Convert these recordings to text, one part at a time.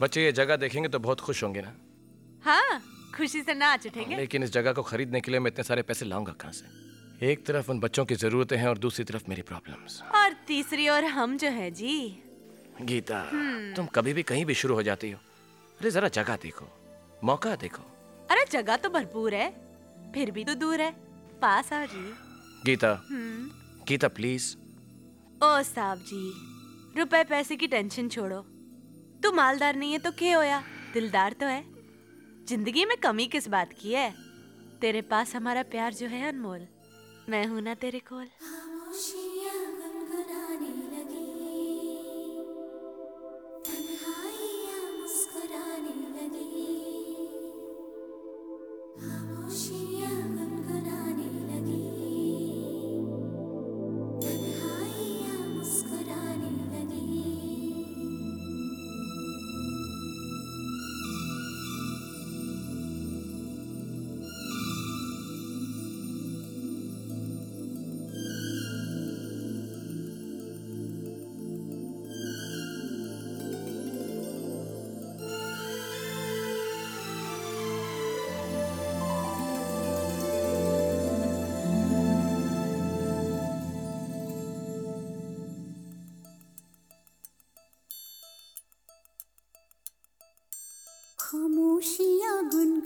बच्चे ये जगह देखेंगे तो बहुत खुश होंगे ना। हाँ खुशी से नाच उठेंगे। लेकिन इस जगह को खरीदने के लिए मैं इतने सारे पैसे लाऊँगा कहाँ से? एक तरफ़ उन बच्चों की जरूरतें हैं और दूसरी तरफ़ मेरी प्रॉब्लम्स और तीसरी और हम जो है जी। गीता तुम कभी भी कहीं भी शुरू हो जाती हो। अरे जरा जगह देखो मौका देखो। अरे जगह तो भरपूर है। फिर भी तो दूर है। पास आओ जी। गीता हम्म। गीता प्लीज़ ओ साहब जी रुपए पैसे की टेंशन छोड़ो। तू मालदार नहीं है तो क्या होया? दिलदार तो है। ज़िंदगी में कमी किस बात की है? तेरे पास हमारा प्यार जो है अनमोल, मैं हूँ ना तेरे कोल।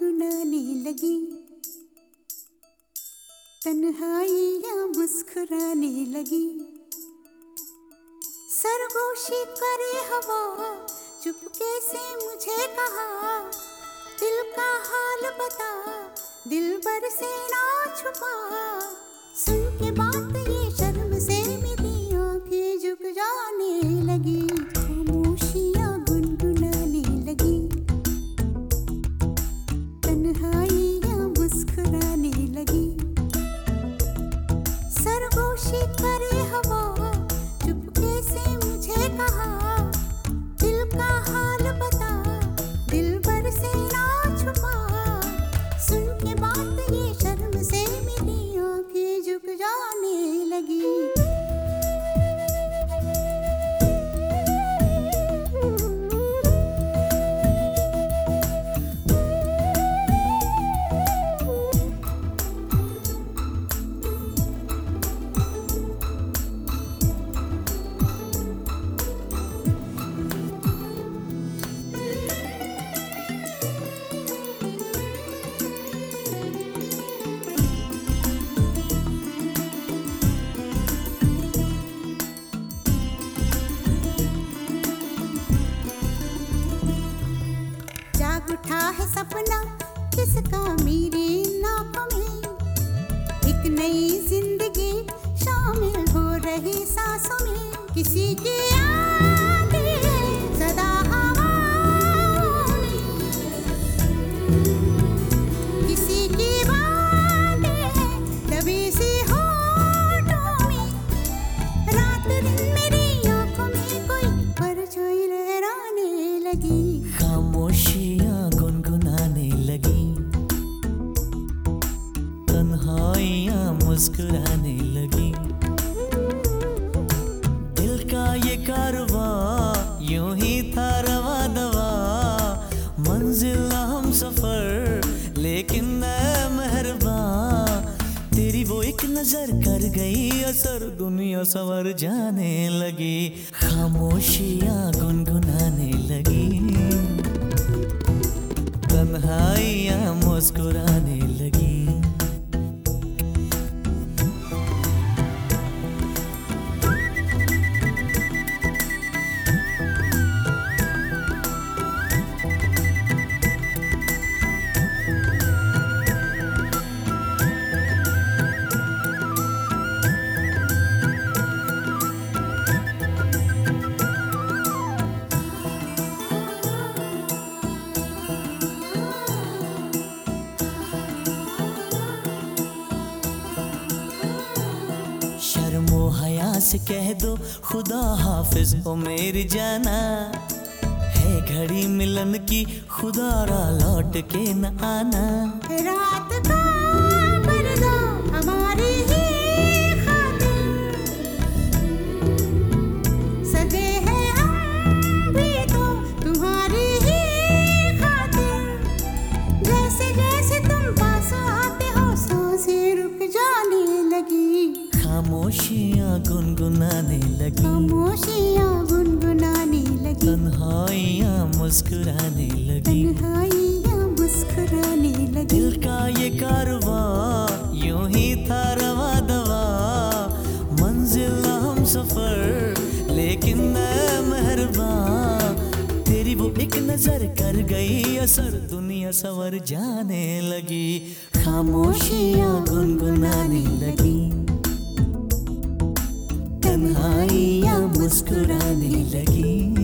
गुनगुनाने लगी। तन्हाइयाँ मुस्कुराने लगी। सरगोशी करे हवा, चुपके से मुझे कहा, दिल का हाल बता, दिल भर से ना छुपा। सुन के बात तन्हाइयाँ उठा है सपना किसका मेरे नाकों में। एक नई ज़िंदगी शामिल हो रही सांसों में। किसी की यादें तन्हाइयाँ मुस्कुराने लगी। दिल का ये कारवा यूँ ही था रवा दवा। मंजिल हम सफ़र, लेकिन मेहरबा। तेरी वो एक नज़र कर गई, असर दुनिया सवर जाने लगी। खामोशियाँ गुनगुनाने से कह दो, खुदा हाफिज ओ मेरी जाना। है घड़ी मिलन की, खुदा रा लौट के न आना। रात का खामोशियाँ गुनगुनाने लगी। खामोशियाँ गुनगुनाने लगी। तन्हाइयाँ मुस्कुराने लगी। तन्हाइयाँ मुस्कुराने लगी। दिल का ये कारवा यूँ ही था रवा दवा। मंजिल हम सफ़र लेकिन मैं मेहरबा। तेरी वो एक नज़र कर गई असर दुनिया सवर जाने लगी। खामोशियाँ गुनगुनाने लगी। तन्हाइयाँ मुस्कुराने लगी।